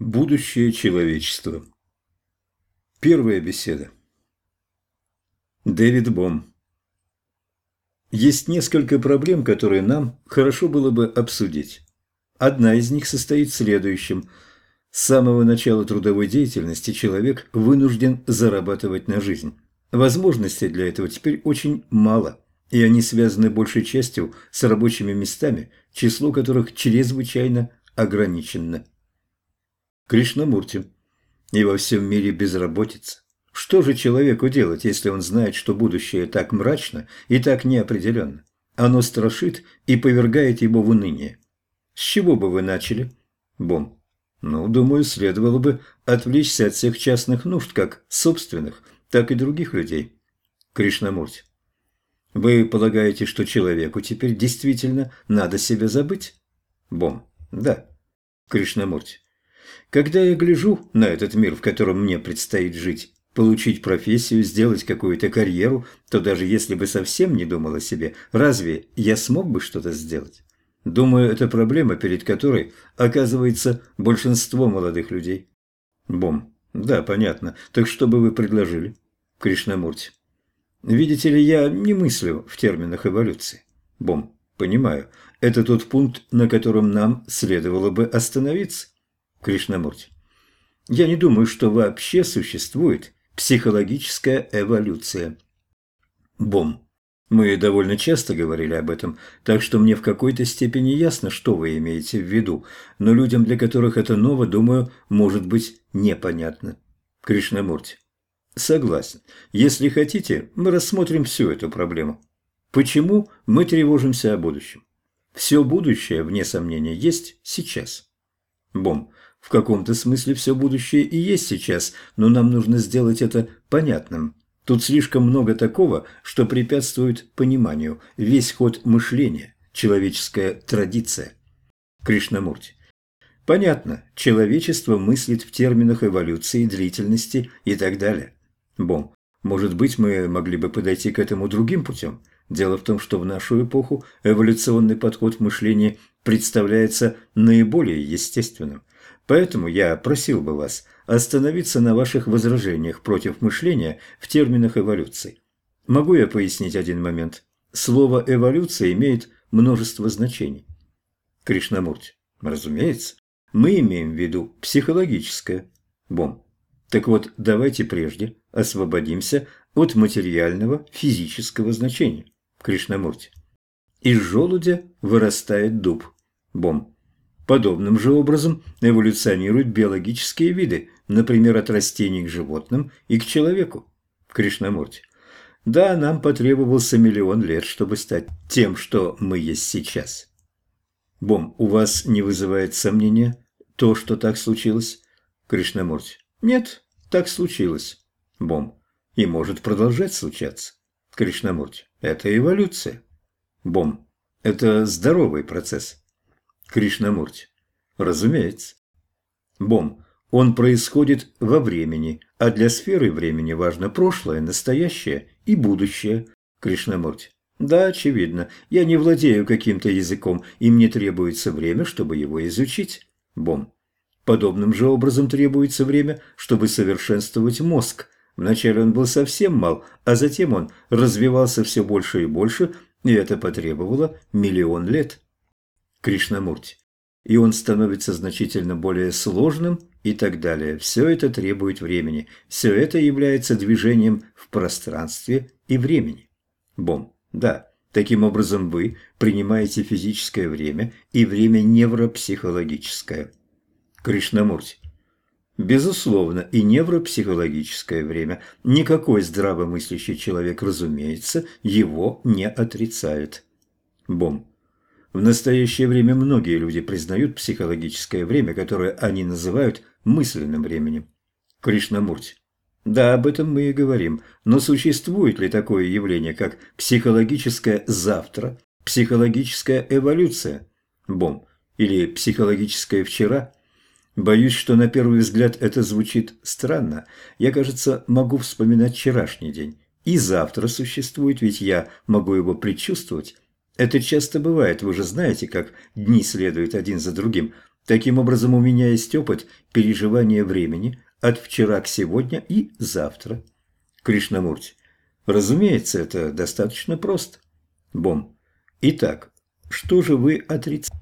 Будущее человечества. Первая беседа. Дэвид Бом. Есть несколько проблем, которые нам хорошо было бы обсудить. Одна из них состоит в следующем. С самого начала трудовой деятельности человек вынужден зарабатывать на жизнь. Возможностей для этого теперь очень мало, и они связаны большей частью с рабочими местами, число которых чрезвычайно ограничено. Кришнамурти. И во всем мире безработица. Что же человеку делать, если он знает, что будущее так мрачно и так неопределенно? Оно страшит и повергает его в уныние. С чего бы вы начали? Бом. Ну, думаю, следовало бы отвлечься от всех частных нужд, как собственных, так и других людей. Кришнамурти. Вы полагаете, что человеку теперь действительно надо себя забыть? Бом. Да. Кришнамурти. Когда я гляжу на этот мир, в котором мне предстоит жить, получить профессию, сделать какую-то карьеру, то даже если бы совсем не думал о себе, разве я смог бы что-то сделать? Думаю, это проблема, перед которой оказывается большинство молодых людей. Бом. Да, понятно. Так что бы вы предложили? Кришнамурти. Видите ли, я не мыслю в терминах эволюции. Бом. Понимаю. Это тот пункт, на котором нам следовало бы остановиться. Кришнамурти. Я не думаю, что вообще существует психологическая эволюция. Бом. Мы довольно часто говорили об этом, так что мне в какой-то степени ясно, что вы имеете в виду, но людям, для которых это ново, думаю, может быть непонятно. Кришнамурти. Согласен. Если хотите, мы рассмотрим всю эту проблему. Почему мы тревожимся о будущем? Все будущее, вне сомнения, есть сейчас. Бом. В каком-то смысле все будущее и есть сейчас, но нам нужно сделать это понятным. Тут слишком много такого, что препятствует пониманию, весь ход мышления, человеческая традиция. Кришнамурти. Понятно, человечество мыслит в терминах эволюции, длительности и так далее. Бом, может быть, мы могли бы подойти к этому другим путем? Дело в том, что в нашу эпоху эволюционный подход в мышлении представляется наиболее естественным – Поэтому я просил бы вас остановиться на ваших возражениях против мышления в терминах эволюции. Могу я пояснить один момент? Слово «эволюция» имеет множество значений. Кришнамурти. Разумеется. Мы имеем в виду психологическое. Бом. Так вот, давайте прежде освободимся от материального физического значения. Кришнамурти. Из желудя вырастает дуб. Бом. Подобным же образом эволюционируют биологические виды, например, от растений к животным и к человеку. Кришнамурти. Да, нам потребовался миллион лет, чтобы стать тем, что мы есть сейчас. Бом, у вас не вызывает сомнения то, что так случилось? Кришнамурти. Нет, так случилось. Бом. И может продолжать случаться. Кришнамурти. Это эволюция. Бом. Это здоровый процесс. Кришнамурти. Разумеется. Бом. Он происходит во времени, а для сферы времени важно прошлое, настоящее и будущее. Кришнамурти. Да, очевидно. Я не владею каким-то языком, и мне требуется время, чтобы его изучить. Бом. Подобным же образом требуется время, чтобы совершенствовать мозг. Вначале он был совсем мал, а затем он развивался все больше и больше, и это потребовало миллион лет. Кришнамурти. И он становится значительно более сложным и так далее. Все это требует времени. Все это является движением в пространстве и времени. Бом. Да. Таким образом вы принимаете физическое время и время невропсихологическое. Кришнамурти. Безусловно, и невропсихологическое время. Никакой здравомыслящий человек, разумеется, его не отрицает. Бом. В настоящее время многие люди признают психологическое время, которое они называют мысленным временем. Кришнамурти. Да, об этом мы и говорим. Но существует ли такое явление, как психологическое завтра, психологическая эволюция? Бом. Или психологическое вчера? Боюсь, что на первый взгляд это звучит странно. Я, кажется, могу вспоминать вчерашний день. И завтра существует, ведь я могу его предчувствовать. Это часто бывает, вы же знаете, как дни следуют один за другим. Таким образом, у меня есть опыт переживания времени от вчера к сегодня и завтра. Кришнамурти. Разумеется, это достаточно просто. Бом. Итак, что же вы отрицаете?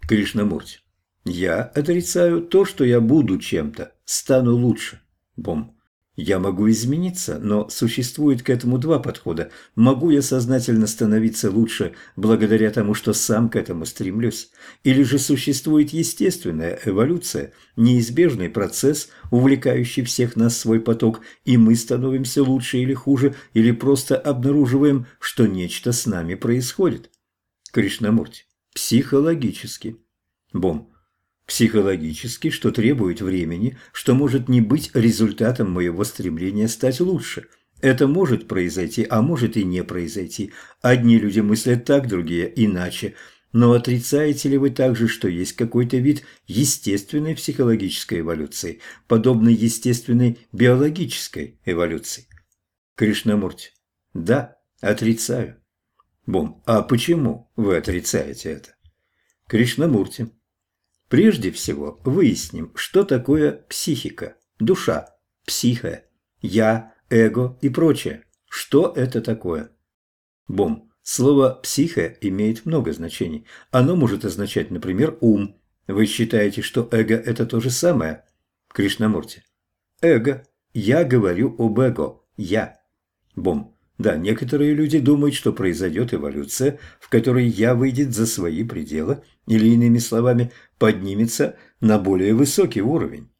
Кришнамурти. Я отрицаю то, что я буду чем-то, стану лучше. Бом. Я могу измениться, но существует к этому два подхода. Могу я сознательно становиться лучше благодаря тому, что сам к этому стремлюсь? Или же существует естественная эволюция, неизбежный процесс, увлекающий всех нас в свой поток, и мы становимся лучше или хуже, или просто обнаруживаем, что нечто с нами происходит? Кришнамурти. Психологически. Бом психологически, что требует времени, что может не быть результатом моего стремления стать лучше. Это может произойти, а может и не произойти. Одни люди мыслят так, другие иначе. Но отрицаете ли вы также, что есть какой-то вид естественной психологической эволюции, подобной естественной биологической эволюции? Кришнамурти. Да, отрицаю. Бом, а почему вы отрицаете это? Кришнамурти. Прежде всего выясним, что такое психика, душа, психе, я, эго и прочее. Что это такое? Бом. Слово «психе» имеет много значений. Оно может означать, например, ум. Вы считаете, что эго – это то же самое? Кришнамурти. Эго. Я говорю об эго. Я. Бом. Да, некоторые люди думают, что произойдет эволюция, в которой я выйдет за свои пределы, или, иными словами, поднимется на более высокий уровень.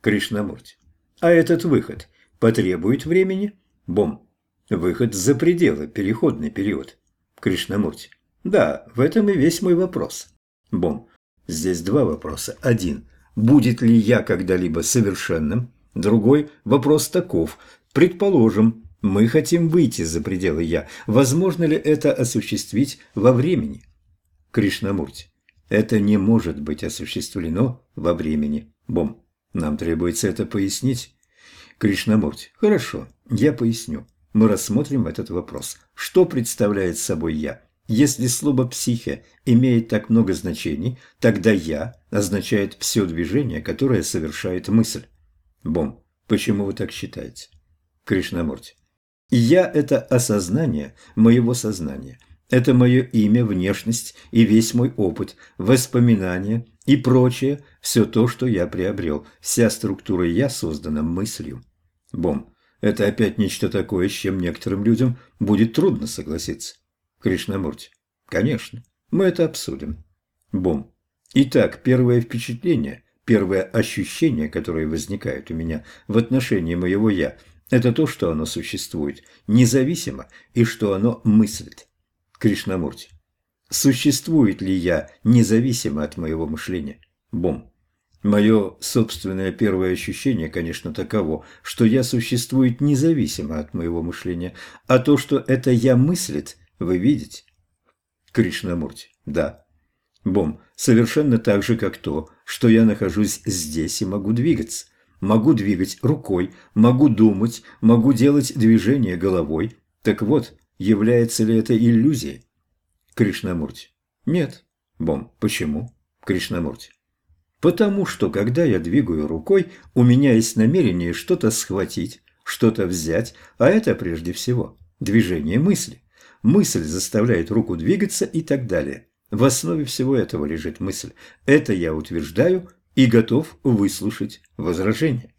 Кришнамурти. А этот выход потребует времени? Бом. Выход за пределы, переходный период. Кришнамурти. Да, в этом и весь мой вопрос. Бом. Здесь два вопроса. Один. Будет ли я когда-либо совершенным? Другой вопрос таков. Предположим, мы хотим выйти за пределы «я». Возможно ли это осуществить во времени? Кришнамурти. Это не может быть осуществлено во времени. Бом. Нам требуется это пояснить. Кришнамурти. Хорошо, я поясню. Мы рассмотрим этот вопрос. Что представляет собой «я»? Если слово «психе» имеет так много значений, тогда «я» означает все движение, которое совершает мысль. Бом. Почему вы так считаете? Кришнамурти. Я – это осознание моего сознания. Это мое имя, внешность и весь мой опыт, воспоминания и прочее, все то, что я приобрел. Вся структура «я» создана мыслью. Бом. Это опять нечто такое, с чем некоторым людям будет трудно согласиться. Кришнамурти. Конечно. Мы это обсудим. Бом. Итак, первое впечатление, первое ощущение, которое возникает у меня в отношении моего «я» – это то, что оно существует, независимо, и что оно мыслит. Кришнамурти. Существует ли я независимо от моего мышления? Бом. Мое собственное первое ощущение, конечно, таково, что я существует независимо от моего мышления, а то, что это я мыслит, вы видите? Кришнамурти. Да. Бом. Совершенно так же, как то, что я нахожусь здесь и могу двигаться. Могу двигать рукой, могу думать, могу делать движение головой. Так вот, является ли это иллюзией? Кришнамурти. Нет. Бом. Почему? Кришнамурти. Потому что, когда я двигаю рукой, у меня есть намерение что-то схватить, что-то взять, а это прежде всего движение мысли. Мысль заставляет руку двигаться и так далее. В основе всего этого лежит мысль. Это я утверждаю и готов выслушать возражения.